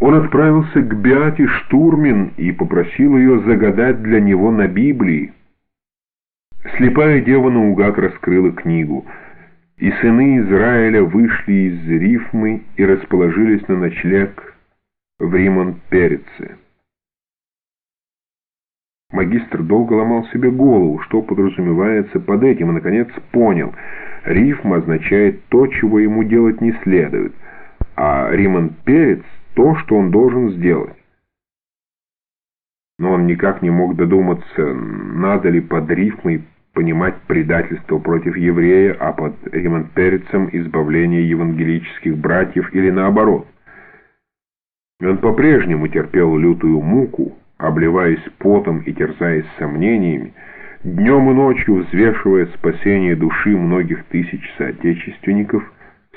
Он отправился к Беате Штурмин и попросил ее загадать для него на Библии. Слепая дева наугад раскрыла книгу, и сыны Израиля вышли из Рифмы и расположились на ночлег в Римон-Переце. Магистр долго ломал себе голову, что подразумевается под этим, и, наконец, понял. Рифм означает то, чего ему делать не следует, а Римон-Перец — то, что он должен сделать. Но он никак не мог додуматься, надо ли под рифмой понимать предательство против еврея, а под Римон-Перецем избавление евангелических братьев или наоборот. Он по-прежнему терпел лютую муку, обливаясь потом и терзаясь сомнениями, днем и ночью взвешивая спасение души многих тысяч соотечественников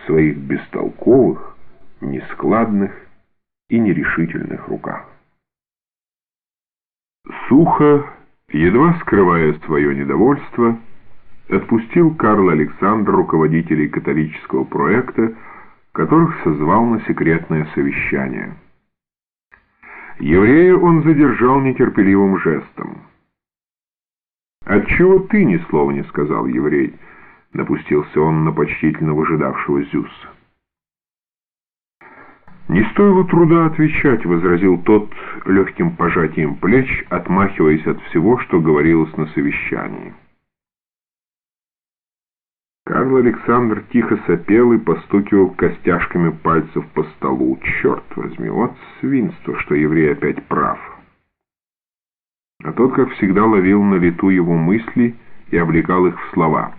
своих бестолковых, нескладных и нерешительных руках. Сухо, едва скрывая свое недовольство, отпустил Карл Александр руководителей католического проекта, которых созвал на секретное совещание. Еврея он задержал нетерпеливым жестом. «Отчего ты ни слова не сказал, еврей?» — напустился он на почтительно выжидавшего Зюса. «Не стоило труда отвечать», — возразил тот легким пожатием плеч, отмахиваясь от всего, что говорилось на совещании. Карл Александр тихо сопел и постукивал костяшками пальцев по столу. Черт возьми, вот свинство, что еврей опять прав. А тот, как всегда, ловил на лету его мысли и облекал их в слова.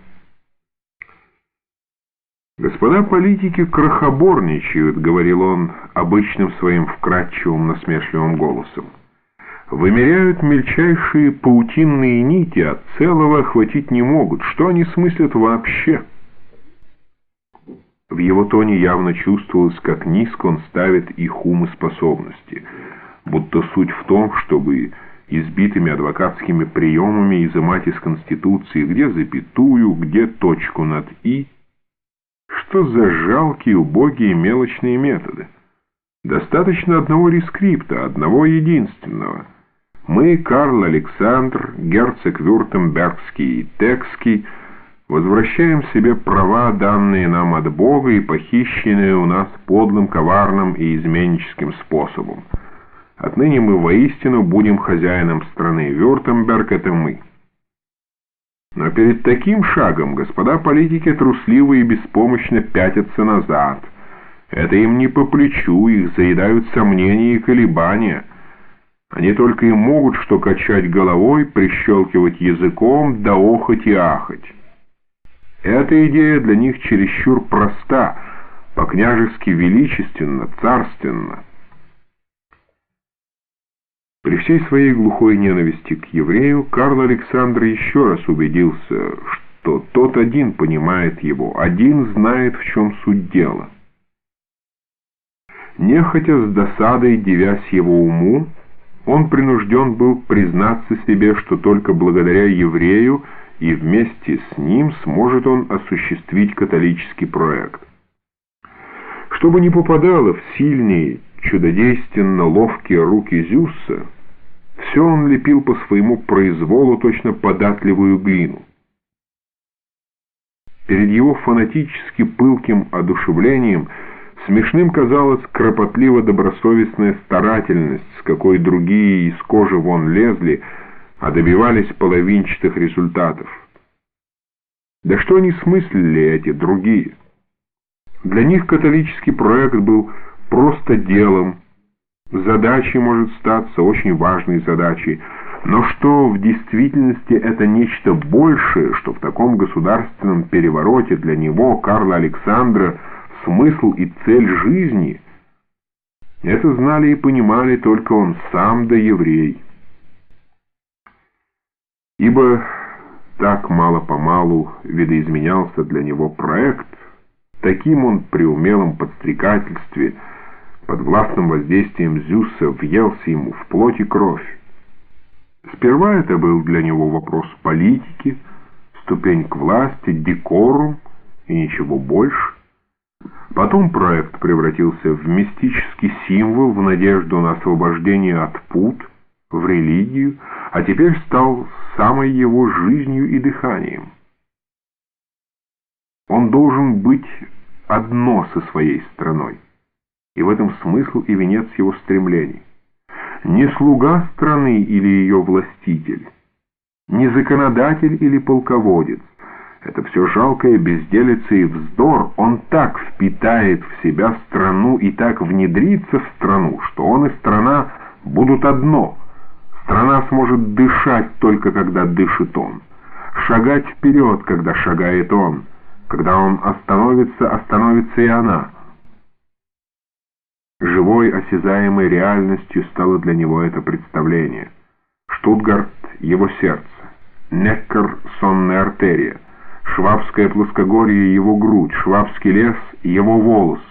«Господа политики крохоборничают», — говорил он обычным своим вкрадчивым насмешливым голосом вымеряют мельчайшие паутинные нити, а целого охватить не могут. Что они смыслят вообще? В его тоне явно чувствовалось, как низко он ставит их ум и способности, будто суть в том, чтобы избитыми адвокатскими приемами изымать из Конституции где запятую, где точку над «и». Что за жалкие, убогие, мелочные методы? Достаточно одного рескрипта, одного единственного — мы, Карл Александр, герцог Вюртембергский и Текский, возвращаем себе права, данные нам от Бога и похищенные у нас подлым, коварным и изменническим способом. Отныне мы воистину будем хозяином страны. Вюртемберг — это мы. Но перед таким шагом господа политики трусливо и беспомощно пятятся назад. Это им не по плечу, их заедают сомнения и колебания — они только и могут что качать головой, прищелкивать языком, да охать и ахать. Эта идея для них чересчур проста, по-княжески величественно, царственно. При всей своей глухой ненависти к еврею Карл Александр еще раз убедился, что тот один понимает его, один знает, в чем суть дела. Нехотя с досадой, девясь его уму, он принужден был признаться себе, что только благодаря еврею и вместе с ним сможет он осуществить католический проект. Чтобы не попадало в сильные, чудодейственно ловкие руки Зюса, все он лепил по своему произволу точно податливую глину. Перед его фанатически пылким одушевлением – Смешным казалась кропотливо-добросовестная старательность, с какой другие из кожи вон лезли, а добивались половинчатых результатов. Да что они смыслили эти другие? Для них католический проект был просто делом, задачей может статься очень важной задачей, но что в действительности это нечто большее, что в таком государственном перевороте для него, Карла Александра, смысл и цель жизни, это знали и понимали только он сам да еврей. Ибо так мало-помалу видоизменялся для него проект, таким он при умелом подстрекательстве, под властным воздействием Зюса въелся ему в плоть и кровь. Сперва это был для него вопрос политики, ступень к власти, декорум и ничего больше. Потом проект превратился в мистический символ, в надежду на освобождение от пут, в религию, а теперь стал самой его жизнью и дыханием. Он должен быть одно со своей страной, и в этом смысл и венец его стремлений. Не слуга страны или ее властитель, не законодатель или полководец, это все жалкая безделица и вздор. Он так впитает в себя страну и так внедрится в страну, что он и страна будут одно. Страна сможет дышать только когда дышит он. Шагать вперед, когда шагает он. Когда он остановится, остановится и она. Живой, осязаемой реальностью стало для него это представление. Штутгарт — его сердце. Неккер — сонная артерия. Швабское плоскогорье — его грудь, Швабский лес — его волосы.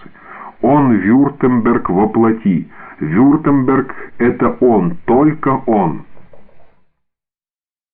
Он Вюртемберг воплоти. Вюртемберг — это он, только он.